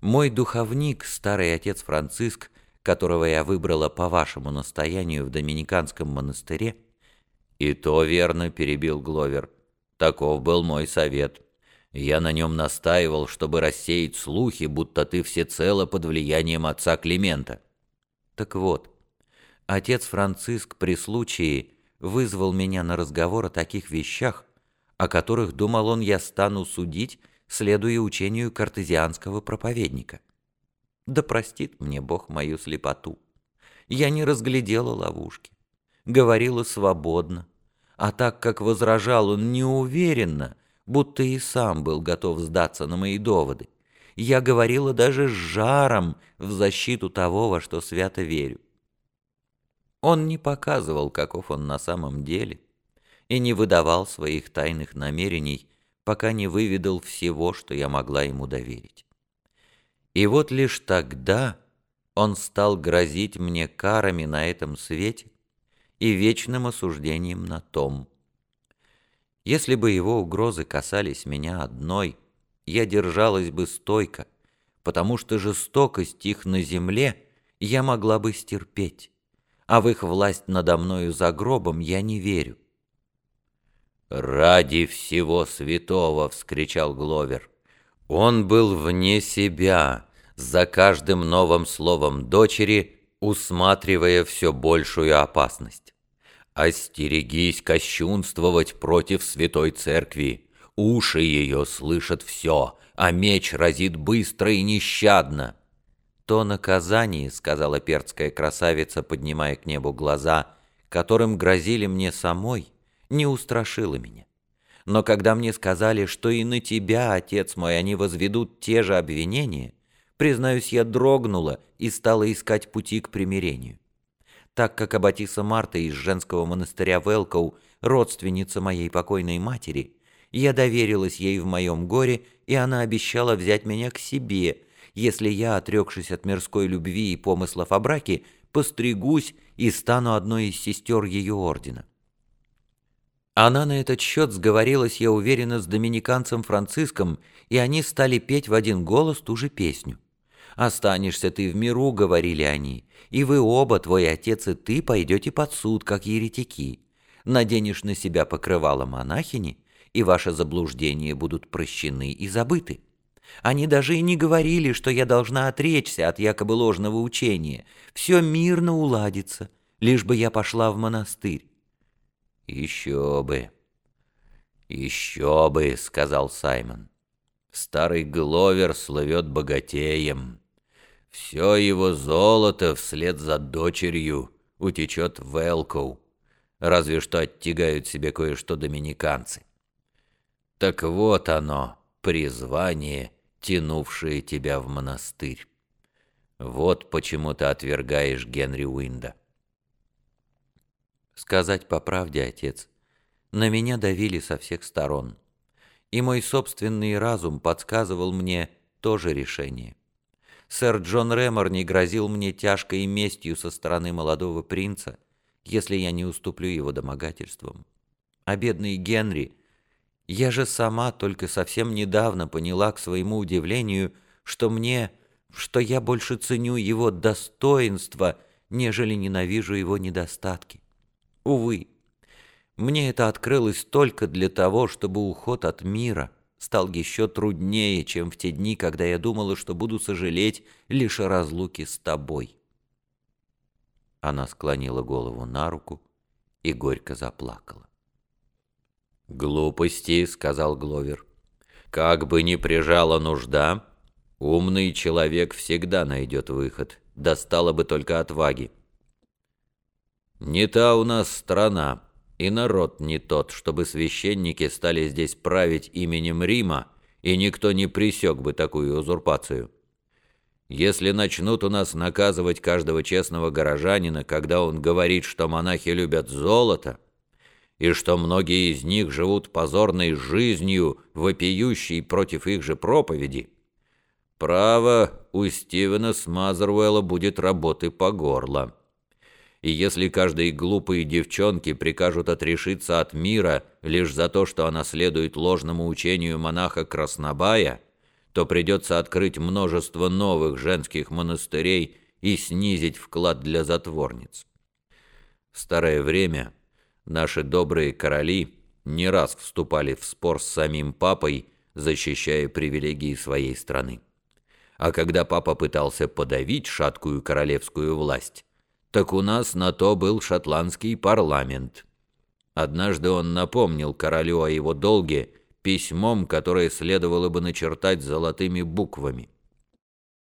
Мой духовник, старый отец Франциск, которого я выбрала по вашему настоянию в Доминиканском монастыре, «И то верно», — перебил Гловер. «Таков был мой совет. Я на нем настаивал, чтобы рассеять слухи, будто ты всецело под влиянием отца Климента». Так вот, отец Франциск при случае вызвал меня на разговор о таких вещах, о которых, думал он, я стану судить, следуя учению картезианского проповедника. Да простит мне Бог мою слепоту. Я не разглядела ловушки, говорила свободно, а так как возражал он неуверенно, будто и сам был готов сдаться на мои доводы, я говорила даже с жаром в защиту того, во что свято верю. Он не показывал, каков он на самом деле, и не выдавал своих тайных намерений, пока не выведал всего, что я могла ему доверить. И вот лишь тогда он стал грозить мне карами на этом свете и вечным осуждением на том. Если бы его угрозы касались меня одной, я держалась бы стойко, потому что жестокость их на земле я могла бы стерпеть, а в их власть надо мною за гробом я не верю. «Ради всего святого!» — вскричал Гловер. Он был вне себя, за каждым новым словом дочери, усматривая все большую опасность. «Остерегись кощунствовать против святой церкви. Уши ее слышат все, а меч разит быстро и нещадно». «То наказание», — сказала перцкая красавица, поднимая к небу глаза, которым грозили мне самой, — не устрашило меня. Но когда мне сказали, что и на тебя, отец мой, они возведут те же обвинения, признаюсь, я дрогнула и стала искать пути к примирению. Так как Аббатиса Марта из женского монастыря Велкоу, родственница моей покойной матери, я доверилась ей в моем горе, и она обещала взять меня к себе, если я, отрекшись от мирской любви и помыслов о браке, постригусь и стану одной из сестер ее ордена. Она на этот счет сговорилась, я уверена, с доминиканцем Франциском, и они стали петь в один голос ту же песню. «Останешься ты в миру», — говорили они, «и вы оба, твой отец и ты, пойдете под суд, как еретики. Наденешь на себя покрывало монахини, и ваши заблуждения будут прощены и забыты». Они даже и не говорили, что я должна отречься от якобы ложного учения. Все мирно уладится, лишь бы я пошла в монастырь. «Еще бы! Еще бы!» — сказал Саймон. «Старый Гловер слывет богатеем. Все его золото вслед за дочерью утечет в Элкоу, разве что оттягают себе кое-что доминиканцы. Так вот оно, призвание, тянувшее тебя в монастырь. Вот почему ты отвергаешь Генри Уинда». Сказать по правде, отец, на меня давили со всех сторон, и мой собственный разум подсказывал мне то же решение. Сэр Джон Рэмор не грозил мне тяжкой местью со стороны молодого принца, если я не уступлю его домогательствам. А бедный Генри, я же сама только совсем недавно поняла к своему удивлению, что мне, что я больше ценю его достоинства, нежели ненавижу его недостатки. Увы, мне это открылось только для того, чтобы уход от мира стал еще труднее, чем в те дни, когда я думала, что буду сожалеть лишь о разлуке с тобой. Она склонила голову на руку и горько заплакала. «Глупости», — сказал Гловер. «Как бы ни прижала нужда, умный человек всегда найдет выход, достало бы только отваги. Не та у нас страна, и народ не тот, чтобы священники стали здесь править именем Рима, и никто не пресек бы такую узурпацию. Если начнут у нас наказывать каждого честного горожанина, когда он говорит, что монахи любят золото, и что многие из них живут позорной жизнью, вопиющей против их же проповеди, право, у Стивена Смазервелла будет работы по горло и если каждой глупой девчонке прикажут отрешиться от мира лишь за то, что она следует ложному учению монаха Краснобая, то придется открыть множество новых женских монастырей и снизить вклад для затворниц. В старое время наши добрые короли не раз вступали в спор с самим папой, защищая привилегии своей страны. А когда папа пытался подавить шаткую королевскую власть, так у нас на то был шотландский парламент. Однажды он напомнил королю о его долге письмом, которое следовало бы начертать золотыми буквами.